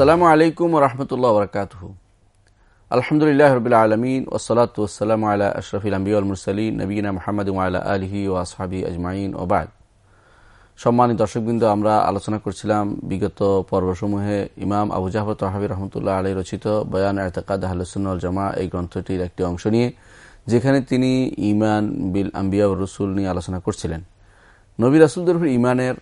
আসসালামু আলাইকুম রহমতুল্লাহ বরকাত আলহামদুলিল্লাহ রবিল আলমিন ওসলাত ওসালাম আলা আশরফিল আম্বিউল মুরসালিন নবীনা মোহাম্মদ আলা আলহি ও আসহাবি আজমাইন ওবাদ সম্মানিত দর্শকবৃন্দ, আমরা আলোচনা করছিলাম বিগত পর্বসমূহে ইমাম আবু জাফর তহাবি রহমতুল্লাহ আলী রচিত বয়ান এতকাদ আহলসুল জামা এই গ্রন্থটির একটি অংশ নিয়ে, যেখানে তিনি ইমান বিল আম্বিয়া রসুল নিয়ে আলোচনা করছিলেন। নবী রাসুলদের উপর ইমানের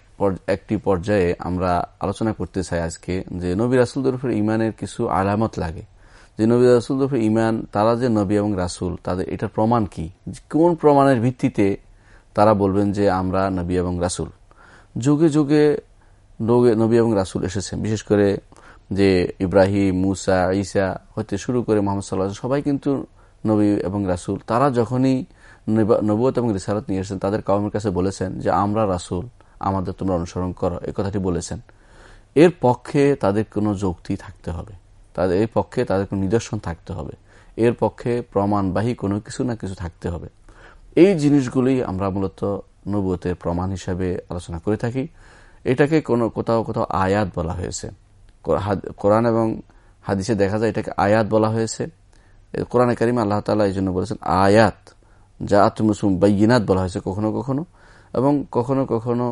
একটি পর্যায়ে আমরা আলোচনা করতে চাই আজকে যে নবী রাসুলদের উপর ইমানের কিছু আলামত লাগে। যে নবী রাসুলদের উপর ইমান তারা যে নবী এবং রাসুল, তাদের এটার প্রমাণ কি? কোন প্রমাণের ভিত্তিতে তারা বলবেন যে আমরা নবী এবং রাসুল? যুগে যুগে নবী এবং রাসুল এসেছেন। বিশেষ করে যে ইব্রাহিম, মুসা, ঈসা হতে শুরু করে মোহাম্মদ সাল্লাহ সবাই কিন্তু নবী এবং রাসুল। তারা যখনই নবুয়ত এবং রিসারত নিয়ে এসেছেন। তাদের কওমের কাছে বলেছেন যে, আমরা রাসুল, আমাদের তোমরা অনুসরণ করো। এই কথাটি বলেছেন। এর পক্ষে তাদের কোনো যুক্তি থাকতে হবে। তাদের এই পক্ষে তাদের কোনো নিদর্শন থাকতে হবে। এর পক্ষে প্রমাণবাহী কোনো কিছু না কিছু থাকতে হবে। এই জিনিসগুলি আমরা মূলত নবুয়তের প্রমাণ হিসাবে আলোচনা করে থাকি। এটাকে কোনো কোথাও কোথাও আয়াত বলা হয়েছে। কোরআন এবং হাদিসে দেখা যায় এটাকে আয়াত বলা হয়েছে। কোরআনে কারিম আল্লাহ তালা এই জন্য বলেছেন, আয়াত যা আত্মসুম বাইনাত বলা হয়েছে কখনো কখনো, এবং কখনো কখনো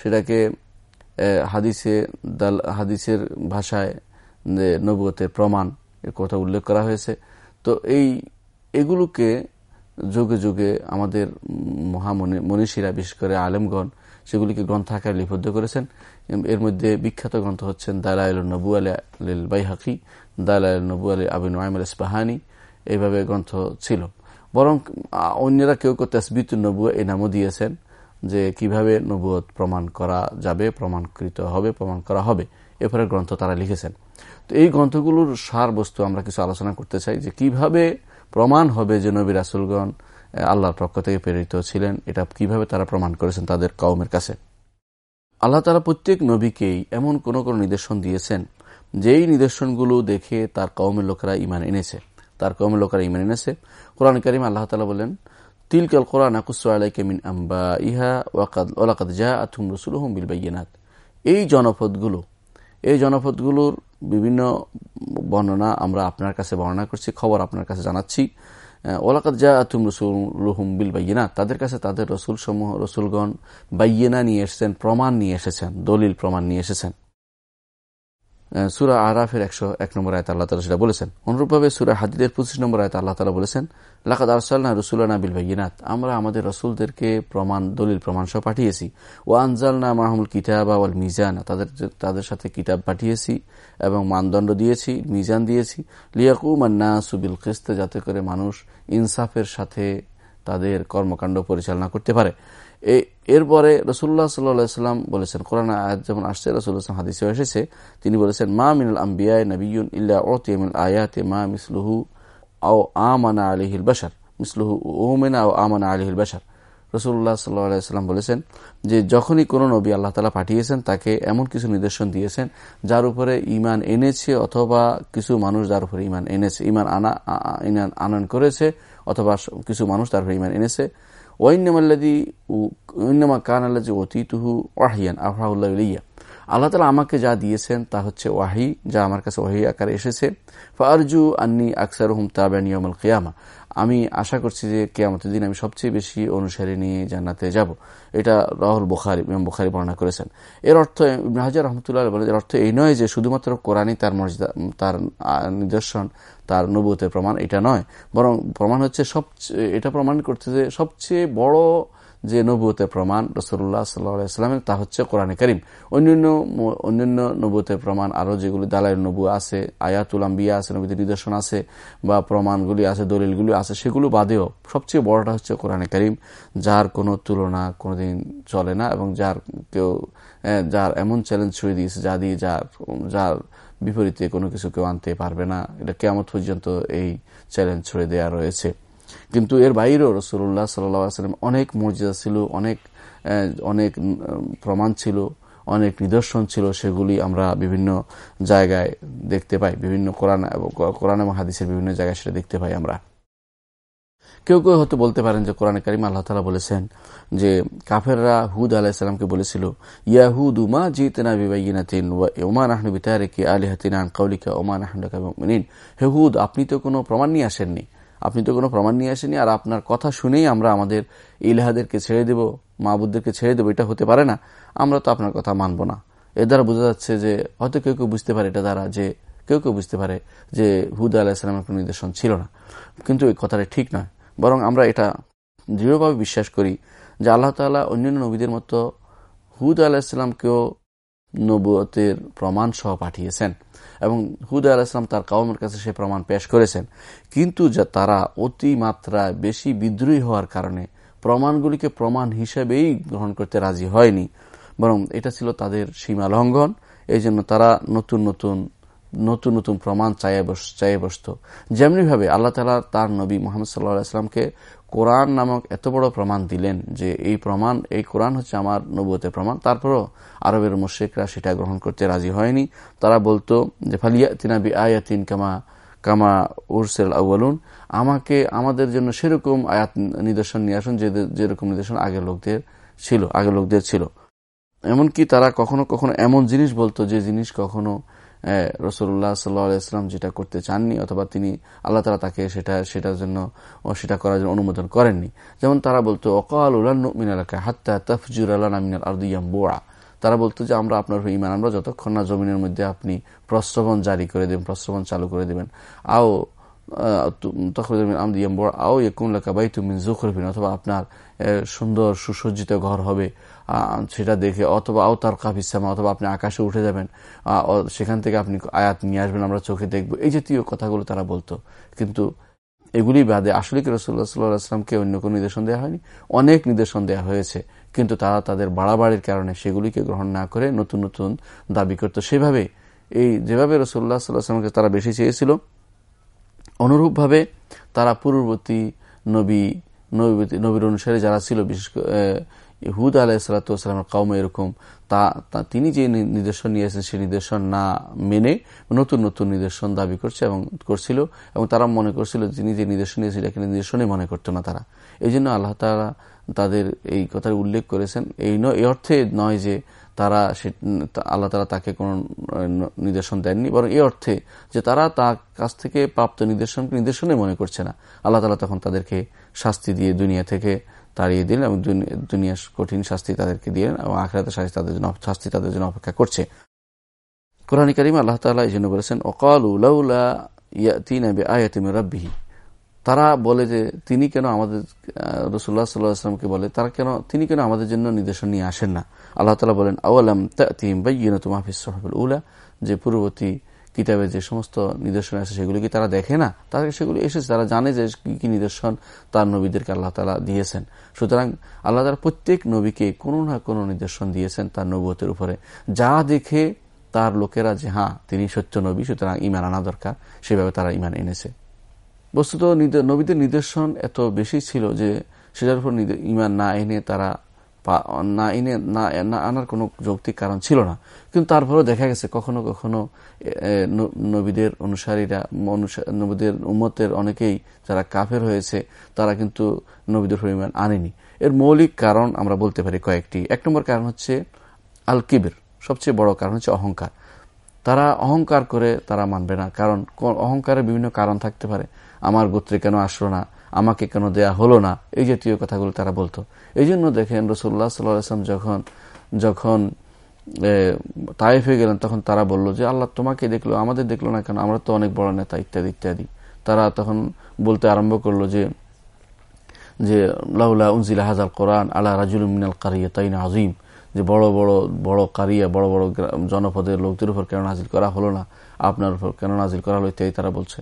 সেটাকে হাদিসে দাল, হাদিসের ভাষায় নবুয়তের প্রমাণ এর কথা উল্লেখ করা হয়েছে। তো এই, এগুলোকে যুগে যুগে আমাদের মহামনি, মনীষীরা, বিশেষ করে আলেমগণ, সেগুলিকে গ্রন্থাকারে লিপিবদ্ধ করেছেন। এর মধ্যে বিখ্যাত গ্রন্থ হচ্ছেন দালাইল নবু আল বাইহাকি দালাইল নবু আলী আবিন ইস্পাহানি এইভাবে গ্রন্থ ছিল। বরং অন্যরা কেউ কেউ তেসবিত নবু এই নামও দিয়েছেন যে কীভাবে নবুয়ত প্রমাণ করা যাবে, প্রমাণকৃত হবে, প্রমাণ করা হবে। এরপরে গ্রন্থ তারা লিখেছেন। তো এই গ্রন্থগুলোর সার বস্তু আমরা কিছু আলোচনা করতে চাই যে কীভাবে প্রমাণ হবে যে নবী রাসুলগণ আল্লাহর পক্ষ থেকে প্রেরিত ছিলেন, এটা কীভাবে তারা প্রমাণ করেছেন তাদের কৌমের কাছে। আল্লাহ তারা প্রত্যেক নবীকেই এমন কোন কোন নিদর্শন দিয়েছেন, যেই নিদর্শনগুলো দেখে তার কৌমের লোকেরা ইমান এনেছে। তার কৌমের লোকেরা ইমান এনেছে। কোরআন করিম আল্লাহ তালা বলেন তিলকাল কোরআন আকুসু আলাইকে মিন আম্বা ইহা জা আথুম রসুল বিল এই জনপদগুলো, এই জনপদগুলোর বিভিন্ন বর্ণনা আমরা আপনার কাছে বর্ণনা করছি, খবর আপনার কাছে জানাচ্ছি। ওলাকাত যা আতুম রসুল রুহুম বিল বাইয়েনা তাদের কাছে তাদের রসুল সমূহ রসুলগণ বাইয়েনা নিয়ে এসেছেন, প্রমাণ নিয়ে এসেছেন, দলিল প্রমাণ নিয়ে এসেছেন। সুরা আরাফের একশো এক নম্বর আয়তা আল্লাহ তালা সেটা বলেছেন। অনুরূপভাবে সুরা হাদিদের পঁচিশ নম্বর আয়তা আল্লাহ তালা বলেছেন লাকাত আরসাল্লাহ রসুল্লাহ বিল বাইনাত আমরা আমাদের রসুলদেরকে প্রমাণ, দলিল, প্রমাণ সহ পাঠিয়েছি। ও আনজালনা মাহমুল কিতাব আওয়াল মিজান তাদের তাদের সাথে কিতাব পাঠিয়েছি এবং মানদণ্ড দিয়েছি, মিজান দিয়েছি। লিয়াকু মান্না সুবিল কিস্তে যাতে করে মানুষ ইনসাফের সাথে তাদের কর্মকাণ্ড পরিচালনা করতে পারে। এরপরে রসুল্লাহ সাল্লাম বলেছেন, কোরআন আয়াত যেমন আসছে রসুল্লাহ হাদিসে এসেছে, তিনি বলেছেন, মা মিনুল আম্বিয়ায় নবীন ইল্লা ওতিমিল আয়াতে, মা মিসলুহু আও আমানা আলিহিল বাসার মিসলুহু ওমেনা ও আমানা আলিহিল বাসার রসুল্লাহ সাল্লাম বলেছেন যে, যখনই কোনো নবী আল্লাহ তালা পাঠিয়েছেন, তাকে এমন কিছু নিদর্শন দিয়েছেন, যার উপরে ইমান এনেছে অথবা কিছু মানুষ যার উপরে ইমান এনেছে ইমান আনা ইমান আনয়ন করেছে, অথবা কিছু মানুষ তার উপরে ইমান এনেছে ওয়াইনামা কান আল্লাহ অতীতুহু ওয়াহিয়ান আফরাহুল্লাহ ইয়া আল্লাহ তালা আমাকে যা দিয়েছেন তা হচ্ছে ওয়াহি, যা আমার কাছে ওয়াহি আকারে এসেছে। ফারজু আন্নি আকসার হুম তাবানিয়মল কিয়ামা। আমি আশা করছি যে কেয়ামতের দিন আমি সবচেয়ে বেশি অনুসারী নিয়ে জান্নাতে যাব। এটা রাহুল বুখারি, ইমাম বুখারি বর্ণনা করেছেন। এর অর্থ হাজার রহমতুল্লাহ বলে এর অর্থ এই নয় যে শুধুমাত্র কোরআনই তার মর্যাদা, তার নিদর্শন, তার নবুতের প্রমাণ, এটা নয়। বরং প্রমাণ হচ্ছে সবচেয়ে এটা প্রমাণ করছে যে সবচেয়ে বড় যে নবুতের প্রমাণ রসুল্লাহ সাল্লাহামের তা হচ্ছে কোরআনে করিম। অন্যান্য অন্যান্য নবুতের প্রমাণ আরও যেগুলি দালাইল নবু আছে, আয়াতুল আম্বিয়া আছে, নবীদের নিদর্শন আছে, বা প্রমাণগুলি আছে, দলিলগুলি আছে, সেগুলো বাদেও সবচেয়ে বড়টা হচ্ছে কোরআনে করিম, যার কোনো তুলনা কোনোদিন চলে না এবং যার কেউ যার এমন চ্যালেঞ্জ ছুঁয়ে দিয়েছে যা দিয়ে যার যার বিপরীতে কোনো কিছু কেউ আনতে পারবে না। এটা কেমন পর্যন্ত এই চ্যালেঞ্জ ছুঁড়ে দেওয়া রয়েছে। কিন্তু এর বাইরেও রসুল্লাহ সাল্লাম অনেক মর্যাদা ছিল, অনেক অনেক প্রমাণ ছিল, অনেক নিদর্শন ছিল, সেগুলি আমরা বিভিন্ন জায়গায় দেখতে পাই, বিভিন্ন কোরআন কোরআন এবং হাদিসের বিভিন্ন জায়গায় সেটা দেখতে পাই আমরা। কেউ কেউ হয়তো বলতে পারেন যে কোরআন করিম আল্লাহ তালা বলেছেন যে কাফেররা হুদ আলাহিসামকে বলেছিল, ইয়াহুদ উমা জিতেনা বিবাইনাতিন ওমান আহনু বিতারিকে আলিহাতিন আন কৌলিকা ওমান আহমিন হে হুদ, আপনি তো কোনো প্রমাণ নিয়ে আসেননি। আপনি তো কোনো প্রমাণ নিয়ে আসেনি আর আপনার কথা শুনেই আমরা আমাদের ইলাহাদেরকে ছেড়ে দেব মাহবুদদেরকে ছেড়ে দেবো, এটা হতে পারে না। আমরা তো আপনার কথা মানব না। এ দ্বারা বোঝা যাচ্ছে যে, হয়তো কেউ কেউ বুঝতে পারে এটা দ্বারা যে, কেউ কেউ বুঝতে পারে যে, হুদ আলাহিসামের কোনো নির্দেশন ছিল না। কিন্তু এই কথাটা ঠিক নয়। বরং আমরা এটা দৃঢ়ভাবে বিশ্বাস করি যে আল্লাহ তালা অন্যান্য নবীদের মতো হুদ আলাহিসামকেও নবতের প্রমাণ সহ পাঠিয়েছেন। এবং হুদ আলাহিসাম তার কাউমের কাছে সে প্রমাণ পেশ করেছেন। কিন্তু তারা অতিমাত্রায় বেশি বিদ্রোহী হওয়ার কারণে প্রমাণগুলিকে প্রমাণ হিসেবেই গ্রহণ করতে রাজি হয়নি। বরং এটা ছিল তাদের সীমা লঙ্ঘন। এই জন্য তারা নতুন নতুন নতুন নতুন প্রমাণ চাইয়ে বস চাইয়ে বসত। যেমনিভাবে আল্লাহ তালা তার নবী মোহাম্মদ সাল্লাহ ইসলামকে কোরআন নামক এত বড় প্রমাণ দিলেন যে এই প্রমাণ, এই কোরআন হচ্ছে আমার নবুয়তের প্রমাণ। তারপরও আরবের মোশেকরা সেটা গ্রহণ করতে রাজি হয়নি। তারা বলতো যে ফালিয়া তিনাবি আয়াতিন কামা কামা উরসেল আউ্বালুন আমাকে, আমাদের জন্য সেরকম আয়াত নিদর্শন নিয়ে আসুন যেরকম নিদর্শন আগের লোকদের ছিল, আগের লোকদের ছিল। এমনকি তারা কখনো কখনো এমন জিনিস বলতো যে, জিনিস কখনো রসুল্লাহ সাল্লাহাম যেটা করতে চাননি অথবা তিনি আল্লাহ তালা তাকে সেটা, সেটার জন্য সেটা করার জন্য অনুমোদন করেননি। যেমন তারা বলতো অকাল মিনালাকা হাত্তা তফজুর আল্লাহ মিনাল আর্দিয়াম বোয়া তারা বলতো যে, আমরা আপনার ইমান আমরা যতক্ষণ না জমিনের মধ্যে আপনি প্রশ্রবণ জারি করে দেবেন প্রশ্রবণ চালু করে দেবেন। আও তখন আও অথবা, আপনার সুন্দর সুসজ্জিত ঘর হবে। সেটা দেখে অথবা আও তার কাফিসামা অথবা আপনি আকাশে উঠে যাবেন সেখান থেকে আপনি আয়াত নিয়ে আসবেন, আমরা চোখে দেখব। এই জাতীয় কথাগুলো তারা বলতো। কিন্তু এগুলি বাদে আসলে কি রসুল্লাহ সাল্লাহ আসলামকে অন্য কোনো নির্দেশন দেওয়া হয়নি? অনেক নির্দেশন দেওয়া হয়েছে। কিন্তু তারা তাদের বাড়াবাড়ির কারণে সেগুলিকে গ্রহণ না করে নতুন নতুন দাবি করত। সেভাবে এই যেভাবে রসুল্লাহ সাল্লাহ আসলামকে তারা বেশি চেয়েছিল, অনুরূপভাবে তারা পূর্ববর্তী নবী নবীর অনুসারে যারা ছিল, বিশেষ হুদ আলাহিসাল্লামের কম এরকম তা তিনি যে নির্দেশন নিয়েছেন সেই নির্দেশন না মেনে নতুন নতুন নির্দেশন দাবি করছে এবং করছিল এবং তারা মনে করছিল তিনি যে নির্দেশন নিয়েছিল এটাকে নির্দেশনই মনে করতো না তারা। এই জন্য আল্লাহ তালা তাদের এই কথার উল্লেখ করেছেন। এই নয়, এই অর্থে নয় যে তারা সে আল্লাহ তালা তাকে কোনো নির্দেশন দেননি, বরং এই অর্থে যে তারা তার কাছ থেকে প্রাপ্ত নির্দেশন নির্দেশনে মনে করছে না। আল্লাহ তালা তখন তাদেরকে শাস্তি দিয়ে দুনিয়া থেকে তাড়িয়ে দিলেন এবং দুনিয়ার কঠিন শাস্তি তাদেরকে দিলেন এবং আখড়াতে শাস্তি তাদের জন্য, শাস্তি তাদের জন্য অপেক্ষা করছে। কোরআন করিম আল্লাহ তালা এই জন্য বলেছেন অকাল উলাউলা আয়াতিম তারা বলে যে, তিনি কেন আমাদের রসুল্লাহ সাল্লাহ বলে, তারা কেন, তিনি কেন আমাদের জন্য নির্দেশন নিয়ে আসেন না? আল্লাহ তালা বলেন, আওয়ালাম তিম বাইন তুমাফিস সাহাবুল উলা? যে পূর্ববর্তী কিতাবে যে সমস্ত নিদর্শন আছে, সেগুলি কি তারা দেখে না? তারা সেগুলি এসেছে, তারা জানে যে কি কি নিদর্শন তার নবীদেরকে আল্লাহ তালা দিয়েছেন। সুতরাং আল্লাহ তালা প্রত্যেক নবীকে কোনো না কোনো নিদর্শন দিয়েছেন তার নবতের উপরে। যা দেখে তার লোকেরা যে হ্যাঁ তিনি সত্য নবী, সুতরাং ইমান আনা দরকার সেভাবে তারা ইমান এনেছে। বস্তুত নবীদের নিদর্শন এত বেশি ছিল যে, সেটার উপর ইমান না এনে তারা না এনে না আনার কোনো যৌক্তিক কারণ ছিল না। কিন্তু তারপরেও দেখা গেছে কখনো কখনো নবীদের অনুসারীরা নবীদের উম্মতের অনেকেই যারা কাফের হয়েছে, তারা কিন্তু নবীদের পরিমাণ আনেনি। এর মৌলিক কারণ আমরা বলতে পারি কয়েকটি। এক নম্বর কারণ হচ্ছে আল কিবির সবচেয়ে বড় কারণ হচ্ছে অহংকার। তারা অহংকার করে তারা মানবে না, কারণ অহংকারের বিভিন্ন কারণ থাকতে পারে। আমার গোত্রে কেন আসলো না? আমাকে কেন দেয়া হলো না? এই জাতীয় কথাগুলো তারা বলতো। এই জন্য দেখেন রসুল্লাহ সাল্লাম যখন যখন তাইফে গেলেন, তখন তারা বলল যে, আল্লাহ তোমাকে দেখল, আমাদের দেখল না কেন? আমরা তো অনেক বড় নেতা, ইত্যাদি ইত্যাদি। তারা তখন বলতে আরম্ভ করল যে যে, লাউলা উনজিলা হাজাল কোরআন আল্লাহ রাজুল মিনাল কারিয়া তাইন আজিম যে, বড় বড় বড় কারিয়া, বড় বড় জনপদের লোকদের উপর কেন নাজিল করা হলো না? আপনার উপর কেন নাজিল করা হলো? ইত্যাদি তারা বলছে।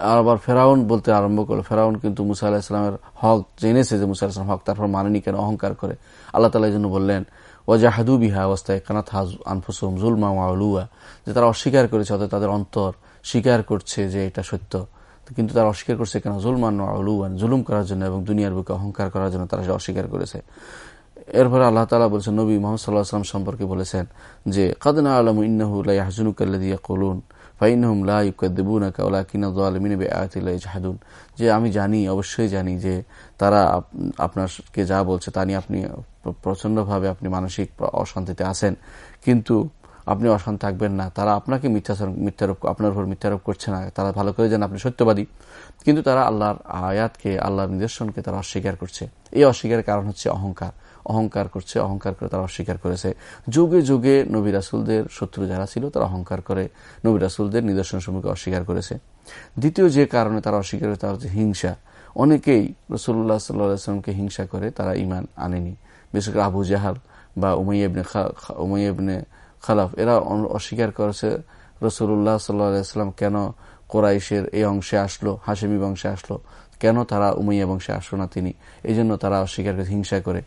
আবার ফেরাউন বলতে আরম্ভ করল। ফেরাউন কিন্তু মুসা আল্লাহ ইসলামের হক জেনেছে যে মুসা ইসলাম হক তারপর মানেনি কেন, অহংকার করে। আল্লাহ তালা জন্য বললেন, ওয়াজাহাদু বিহা অবস্থায় কানাত হাজ আনফুসুম জুলমা ওয়ালুয়া যে তারা অস্বীকার করেছে, অর্থাৎ তাদের অন্তর স্বীকার করছে যে এটা সত্য। কিন্তু তারা অস্বীকার করছে কেন? জুলমান জুলুম করার জন্য এবং দুনিয়ার বুকে অহংকার করার জন্য তারা অস্বীকার করেছে। এরপরে আল্লাহ তালা বলছেন, নবী মোহাম্মদ সাল্লাহ আসলাম সম্পর্কে বলেছেন যে কাদনা আলম ইন্নাহুল্লাহ হাজনুকাল্লাদিয়া কলুন ফাইনহুম দোয়ালমিন জাহাদুন যে, আমি জানি, অবশ্যই জানি যে, তারা আপনাকে যা বলছে তা নিয়ে আপনি প্রচন্ডভাবে আপনি মানসিক অশান্তিতে আছেন। কিন্তু আপনি অশান্ত থাকবেন না। তারা আপনাকে মিথ্যাচারণ মিথ্যারোপ, আপনার উপর মিথ্যারোপ করছে না। তারা ভালো করে জানেন আপনি সত্যবাদী। কিন্তু তারা আল্লাহর আয়াতকে, আল্লাহর নিদর্শনকে তারা অস্বীকার করছে। এই অস্বীকারের কারণ হচ্ছে অহংকার। অহংকার করছে, অহংকার করে তারা অস্বীকার করেছে। যুগে যুগে নবী রাসুলদের শত্রু যারা ছিল, তারা অহংকার করে নবী রাসুলদের নিদর্শন সম্পর্কে অস্বীকার করেছে। দ্বিতীয় যে কারণে তারা অস্বীকার করে তারা হচ্ছে হিংসা। অনেকেই রসুল্লাহ সাল্লাহামকে হিংসা করে, তারা ইমান আনেনি। বিশেষ করে আবু জাহাল বা উমাইয়াবনে উমাইয়াবনে খালাফ, এরা অস্বীকার করেছে রসুল্লাহ সাল্লাহাম কেন কোরাইশের এই অংশে আসলো হাসেমি বংশে আসলো। কেন তারা উমাইয়া বংশে আসলো না তিনি? এই জন্য তারা অস্বীকার করে হিংসা করে,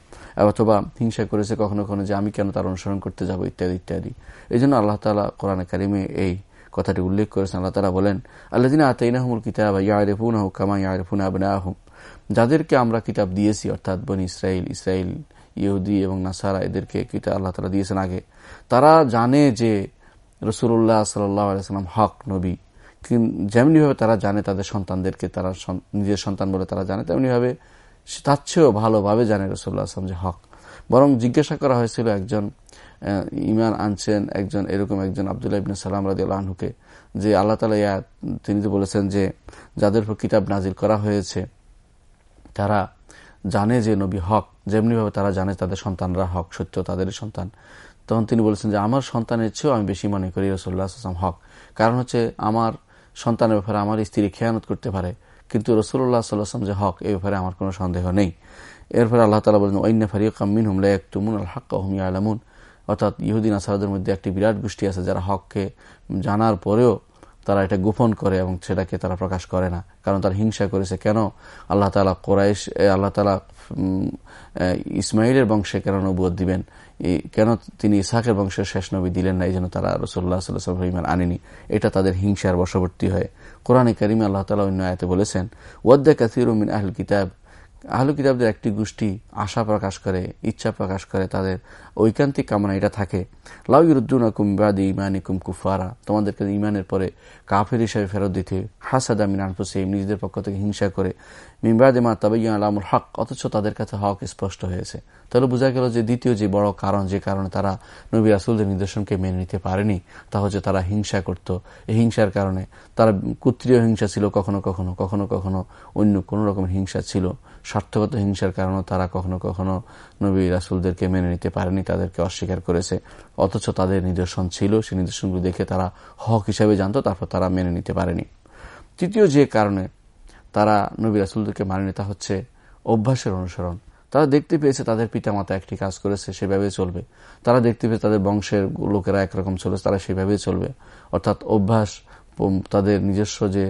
অথবা হিংসা করেছে কখনো কখনো যে আমি কেন তার অনুসরণ করতে যাব, ইত্যাদি ইত্যাদি। এই জন্য আল্লাহ তালা কোরআনে কারিমে এই কথাটি উল্লেখ করেছেন। আল্লাহ তালা বলেন আল্লাদিন আতাইনাহমুল কিতাব ইয়ারিফুন আহ কামা ইয়ারিফুন আবনা আহম যাদেরকে আমরা কিতাব দিয়েছি, অর্থাৎ বনি ইসরায়েল ইসরায়েল ইহুদি এবং নাসারা, এদেরকে কিতাব আল্লাহ তালা দিয়েছেন আগে, তারা জানে যে রসুল্লাহ সাল্লাম হক, নবী। যেমনিভাবে তারা জানে তাদের সন্তানদেরকে, তারা নিজের সন্তান বলে তারা জানে, তেমনিভাবে তার চেয়েও ভালোভাবে জানে রসুল্লাহ আসলাম যে হক। বরং জিজ্ঞাসা করা হয়েছিল একজন ইমান আনছেন একজন এরকম একজন আবদুল্লাহ ইবিন সালাম রাজি আল্লাহকে যে আল্লাহ তালা ইয়া, তিনি তো বলেছেন যে যাদের উপর কিতাব নাজিল করা হয়েছে, তারা জানে যে নবী হক, যেমনিভাবে তারা জানে তাদের সন্তানরা হক, সত্য তাদের সন্তান। তখন তিনি বলেছেন যে আমার সন্তানের চেয়েও আমি বেশি মনে করি রসুল্লাহ আসলাম হক। কারণ হচ্ছে আমার সন্তানের ব্যাপারে আমার স্ত্রী খেয়ানত করতে পারে, কিন্তু রসুল্লাহ সাল্লাম যে হক এই ব্যাপারে আমার কোনো সন্দেহ নেই। এরপরে আল্লাহ তালা বলেন ঐন্য ফারিয়া কামিন হুমলা এক তুমুন আল হাক্কা হুমিয়া আলামুন অর্থাৎ ইহুদিন আসাদের মধ্যে একটি বিরাট গোষ্ঠী আছে যারা হককে জানার পরেও তারা এটা গোপন করে এবং সেটাকে তারা প্রকাশ করে না। কারণ তারা হিংসা করেছে। কেন? আল্লাহ তালা কোরাইশ আল্লাহ তালা ইসমাইলের বংশে কেন নবুয় দিবেন? কেন তিনি ইসাকের বংশের শেষ নবী দিলেন না? এই জন্য তারা রসোল্লা সাল্লাহ ইমান আনেনি। এটা তাদের হিংসার বশবর্তী হয়। কোরআনে করিমে আল্লাহ তালা অন্য আয়তে বলেছেন, ওয়াদ্দা কাসির মিন আহল কিতাব। আহলু কিতাবদের একটি গোষ্ঠী আশা প্রকাশ করে, ইচ্ছা প্রকাশ করে, তাদের ঐকান্তিক কামনা এটা থাকে। লাউ ইরুদ্দুনা কুমবাদি ইমানি কুম কুফারা তোমাদেরকে ইমানের পরে কাফের হিসাবে ফেরত দিতে হাসাদা মিনান হুসেম নিজেদের পক্ষ থেকে হিংসা করে। মিমবাদে মা তাবাইয়া আলামুল হক, অথচ তাদের কাছে হক স্পষ্ট হয়েছে। তাহলে বোঝা গেল যে দ্বিতীয় যে বড় কারণ, যে কারণে তারা নবী রাসুলদের নির্দেশনকে মেনে নিতে পারেনি, তা হচ্ছে তারা হিংসা করত। এই হিংসার কারণে তারা কুত্রীয় হিংসা ছিল, কখনো কখনো কখনো কখনো অন্য কোনো রকমের হিংসা ছিল। স্বার্থগত হিংসার কারণে তারা কখনো কখনো নবী রাসুলদেরকে মেনে নিতে পারেনি, তাদেরকে অস্বীকার করেছে। অথচ তাদের নিদর্শন ছিল, সেই নিদর্শনগুলো দেখে তারা হক হিসাবে জানত, তারপর তারা মেনে নিতে পারেনি। তৃতীয় যে কারণে তারা নবী রাসুলদেরকে মানেনি তা হচ্ছে অভ্যাসের অনুসরণ। তারা দেখতে পেয়েছে তাদের পিতামাতা একটি কাজ করেছে, সেভাবে চলবে। তারা দেখতে পেয়েছে তাদের বংশের লোকেরা একরকম চলেছে, তারা সেভাবেই চলবে। অর্থাৎ অভ্যাস তাদের নিজস্ব যে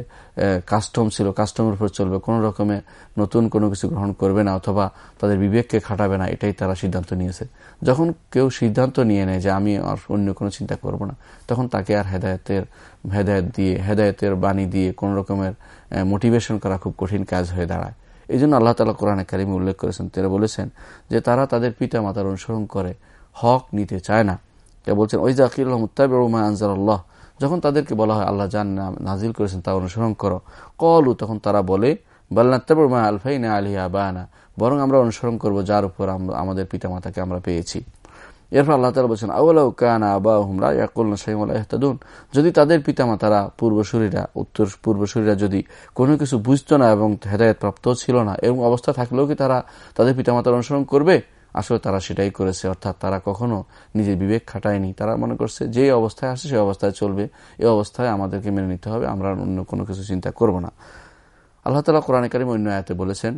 কাস্টম ছিল কাস্টমের উপর চলবে, কোনো রকমে নতুন কোনো কিছু গ্রহণ করবে না অথবা তাদের বিবেককে খাটাবে না, এটাই তারা সিদ্ধান্ত নিয়েছে। যখন কেউ সিদ্ধান্ত নিয়ে নেয় যে আমি আর অন্য কোনো চিন্তা করব না, তখন তাকে আর হেদায়তের, হেদায়ত দিয়ে, হেদায়তের বাণী দিয়ে কোনো রকমের মোটিভেশন করা খুব কঠিন কাজ হয়ে দাঁড়ায়। এই জন্য আল্লাহ তালা কোরআনে কারিমে উল্লেখ করেছেন, তারা বলেছেন যে তারা তাদের পিতা মাতার অনুসরণ করে, হক নিতে চায় না। বলছেন ওই জাকির মুতাবিমা আনজার আল্লাহ যখন তাদেরকে বলা হয়, আল্লাহ জান নাজিল করেছেন তা অনুসরণ করো। কলু, তখন তারা বলে বাল্লাত্তাবরমা আলফাইনা আলিয়া বানা বরং আমরা অনুসরণ করব যার উপর আমাদের পিতামাতাকে আমরা পেয়েছি। এরপর আল্লাহ তালা বলছেন আউলাউ কানা আবা হুমরা ইয়াকুল্লা সাইমুল্লাহ ইহতাদুন যদি তাদের পিতা পিতামাতারা, পূর্বসূরীরা, উত্তর পূর্বসূরীরা যদি কোনো কিছু বুঝতো না এবং হেদায়ত প্রাপ্ত ছিল না এবং অবস্থা থাকলেও কি তারা তাদের পিতামাতার অনুসরণ করবে? আসলে তারা সেটাই করেছে, অর্থাৎ তারা কখনো নিজের বিবেক খাটায়নি। তারা মনে করছে যে অবস্থায় আসে সেই অবস্থায় চলবে, এই অবস্থায় আমাদেরকে মেনে নিতে হবে, আমরা অন্য কোনো কিছু চিন্তা করব না। আল্লাহ তালা কোরআন কারিম অন্য আয়তে বলেছেন,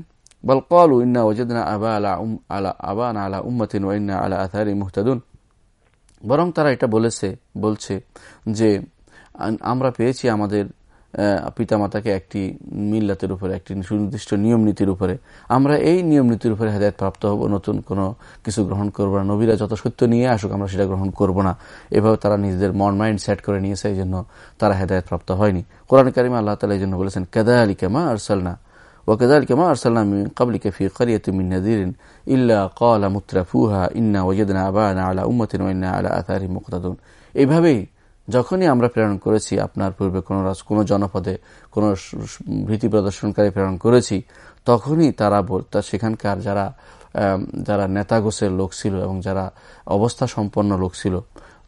বল কলু ইন্না ওজেদনা আবা আলা উম, আলা আবা না আলা উম্মতিন ওয়াইন্না আলা আথারি মুহতাদুন। বরং তারা এটা বলেছে, বলছে যে আমরা পেয়েছি আমাদের পিতামাতাকে একটি মিল্লাতের উপরে, একটি সুনির্দিষ্ট নিয়ম নীতির উপরে। আমরা এই নিয়ম নীতির উপরে হেদায়ত প্রাপ্ত হব, নতুন কোনো কিছু গ্রহণ করব না। নবীরা যত সত্য নিয়ে আসুক, আমরা সেটা গ্রহণ করব না। এভাবে তারা নিজেদের মন মাইন্ড সেট করে নিয়েছে, এই জন্য তারা হেদায়ত প্রাপ্ত হয়নি। কোরআন কারিমা আল্লাহ তালা এই জন্য বলেছেন কেদা আলী কেমা আরসালনা وكذلك ما أرسلنا من قبلك في قرية من نذير إلا قال ইন্না ওয়েদনা وجدنا আলা على أمة وإنا على এইভাবেই যখনই আমরা প্রেরণ করেছি, আপনার পূর্বে কোন কোনো জনপদে কোন ভীতি প্রদর্শনকারী প্রেরণ করেছি, তখনই তারা সেখানকার যারা যারা নেতাগোছের লোক ছিল এবং যারা অবস্থা সম্পন্ন লোক ছিল,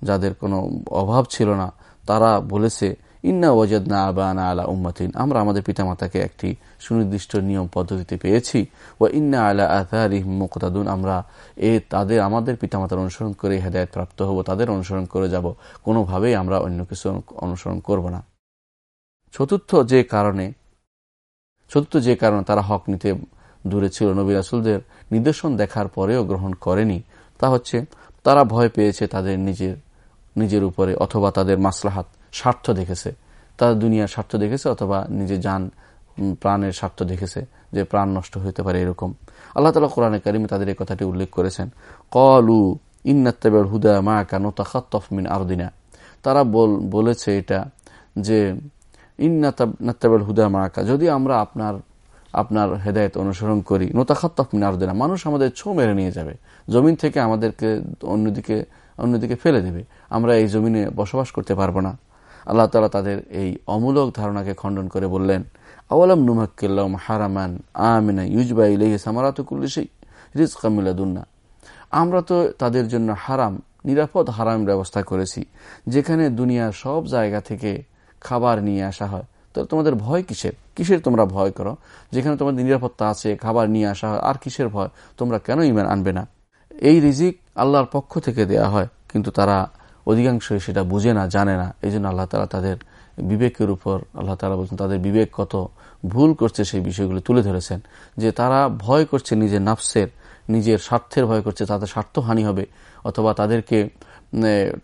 যাদের কোনো অভাব ছিল না, তারা বলেছে ইন্না ওয়াজাদ না আবানা আলা উম্মাতিন। আমরা আমাদের পিতামাতাকে একটি সুনির্দিষ্ট নিয়ম পদ্ধতিতে পেয়েছি। ও ইন্না আলা মোকতাদুন। আমরা এ তাদের, আমাদের পিতামাতার অনুসরণ করে হেদায়ত প্রাপ্ত হব, তাদের অনুসরণ করে যাব। কোনোভাবেই আমরা অন্য কিছু অনুসরণ করব না। চতুর্থ যে কারণে, চতুর্থ যে কারণে তারা হক নিতে দূরে ছিল, নবী রাসুলদের নিদর্শন দেখার পরেও গ্রহণ করেনি, তা হচ্ছে তারা ভয় পেয়েছে তাদের নিজের নিজের উপরে অথবা তাদের মাসলাহাত স্বার্থ দেখেছে। তাদের দুনিয়ার স্বার্থ দেখেছে অথবা নিজে যান প্রাণের স্বার্থ দেখেছে যে প্রাণ নষ্ট হইতে পারে এরকম। আল্লাহ তালা কোরআনে কারিমে তাদের এই কথাটি উল্লেখ করেছেন। কলু ইন্নাত্তাবের হুদা মা কানো তাখাত্তফমিন আরদিনা। তারা বলেছে এটা যে ইন্নাত্তাবের হুদা মা কা যদি আমরা আপনার আপনার হেদায়ত অনুসরণ করি নোতাখাত্তফমিন আরদিনা, মানুষ আমাদের ছো মেরে নিয়ে যাবে। জমিন থেকে আমাদেরকে অন্যদিকে অন্যদিকে ফেলে দেবে। আমরা এই জমিনে বসবাস করতে পারব না। আল্লাহ তালা তাদের এই অমূলক ধারণাকে খণ্ডন করে বললেন, আওয়ালাম নুমাক্কিল্লাম হারামান আমিনা ইউজবা ইলেহি সামারাতুকুল্লিশই রিজ কামিলাদুন্না আমরা তো তাদের জন্য হারাম, নিরাপদ হারাম ব্যবস্থা করেছি, যেখানে দুনিয়ার সব জায়গা থেকে খাবার নিয়ে আসা হয়। তো তোমাদের ভয় কিসের? কিসের তোমরা ভয় করো? যেখানে তোমাদের নিরাপত্তা আছে, খাবার নিয়ে আসা হয়, আর কিসের ভয়? তোমরা কেন ইমান আনবে না? এই রিজিক আল্লাহর পক্ষ থেকে দেয়া হয়, কিন্তু তারা অধিকাংশই সেটা বুঝে না, জানে না। এই জন্য আল্লাহ তালা তাদের বিবেকের উপর, আল্লাহ তালা বলছেন তাদের বিবেক কত ভুল করছে সেই বিষয়গুলো তুলে ধরেছেন। যে তারা ভয় করছে নিজের নাফসের, নিজের স্বার্থের ভয় করছে, তাদের স্বার্থহানি হবে, অথবা তাদেরকে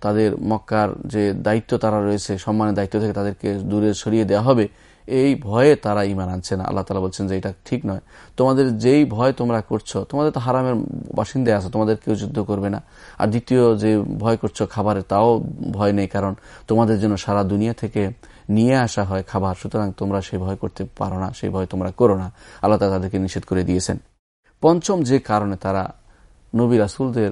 তাদের মক্কার যে দায়িত্ব তারা রয়েছে, সম্মানের দায়িত্ব থেকে তাদেরকে দূরে সরিয়ে দেওয়া হবে, এই ভয়ে তারা ইমান আনছে না। আল্লাহ তালা বলছেন যে এটা ঠিক নয়। তোমাদের যেই ভয় তোমরা করছ, তোমাদের তো হারামের বাসিন্দে আছে, তোমাদের কেউ যুদ্ধ করবে না। আর দ্বিতীয় যে ভয় করছ খাবারের তাও ভয় নেই, কারণ তোমাদের জন্য সারা দুনিয়া থেকে নিয়ে আসা হয় খাবার। সুতরাং তোমরা সেই ভয় করতে পারো না, সেই ভয় তোমরা করো না। আল্লাহ তাদেরকে নিষেধ করে দিয়েছেন। পঞ্চম যে কারণে তারা নবী রাসুলদের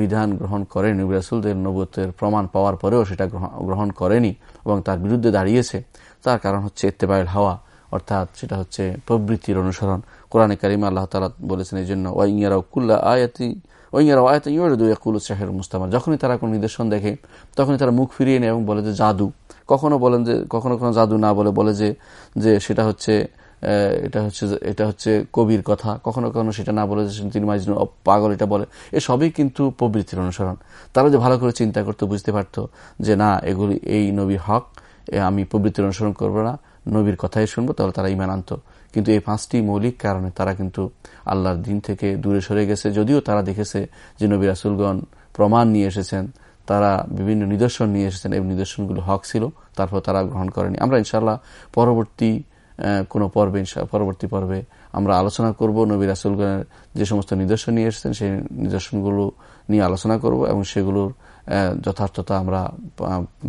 বিধান গ্রহণ করেনি। রাসুলদের নবতের প্রমাণ পাওয়ার পরেও সেটা গ্রহণ করেনি এবং তার বিরুদ্ধে দাঁড়িয়েছে। তার কারণ হচ্ছে এত্তেবায়ের হাওয়া, অর্থাৎ সেটা হচ্ছে প্রবৃত্তির অনুসরণ। কোরআনে কারিমা আল্লাহ তালা বলেছেন এই জন্য ওয়াইয়ারাও কুল্লা আয়াতি ওয়াইয়ারাও আয়াত ইউরদুয়াকুল শাহের মুস্তামার। যখনই তারা কোনো নিদর্শন দেখে, তখনই তারা মুখ ফিরিয়ে নেয় এবং বলে যে জাদু। কখনো বলেন যে, কখনো কখনো জাদু না বলে বলে যে যে সেটা হচ্ছে এটা হচ্ছে এটা হচ্ছে কবির কথা। কখনো কখনো সেটা না বলে তিনি মাইজ পাগল এটা বলে। এসবই কিন্তু প্রবৃত্তির অনুসরণ। তারা যে ভালো করে চিন্তা করতে, বুঝতে পারত যে না, এগুলি এই নবী হক আমি প্রবৃত্তির অনুসরণ করব না, নবীর কথাই শুনব, তাহলে তারা ইমান আনত। কিন্তু এই পাঁচটি মৌলিক কারণে তারা কিন্তু আল্লাহর দিন থেকে দূরে সরে গেছে। যদিও তারা দেখেছে যে নবী রাসুলগণ প্রমাণ নিয়ে এসেছেন, তারা বিভিন্ন নিদর্শন নিয়ে এসেছেন, এই নিদর্শনগুলো হক ছিল, তারপর তারা গ্রহণ করেনি। আমরা ইনশাল্লাহ পরবর্তী কোনো পর্বে পরবর্তী পর্বে আমরা আলোচনা করব। নবী রাসুলগণের যে সমস্ত নিদর্শন নিয়ে এসেছেন, সেই নিদর্শনগুলো নিয়ে আলোচনা করব এবং সেগুলোর যথার্থতা আমরা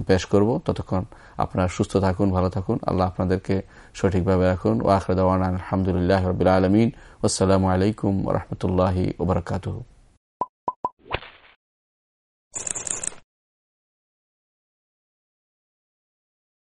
পেশ করব। ততক্ষণ আপনারা সুস্থ থাকুন, ভালো থাকুন। আল্লাহ আপনাদেরকে সঠিকভাবে রাখুন। ও আখরদান আলহামদুলিল্লাহ রবিল আলমিন। আসসালামু আলাইকুম রহমতুল্লাহি ওবরাকাতু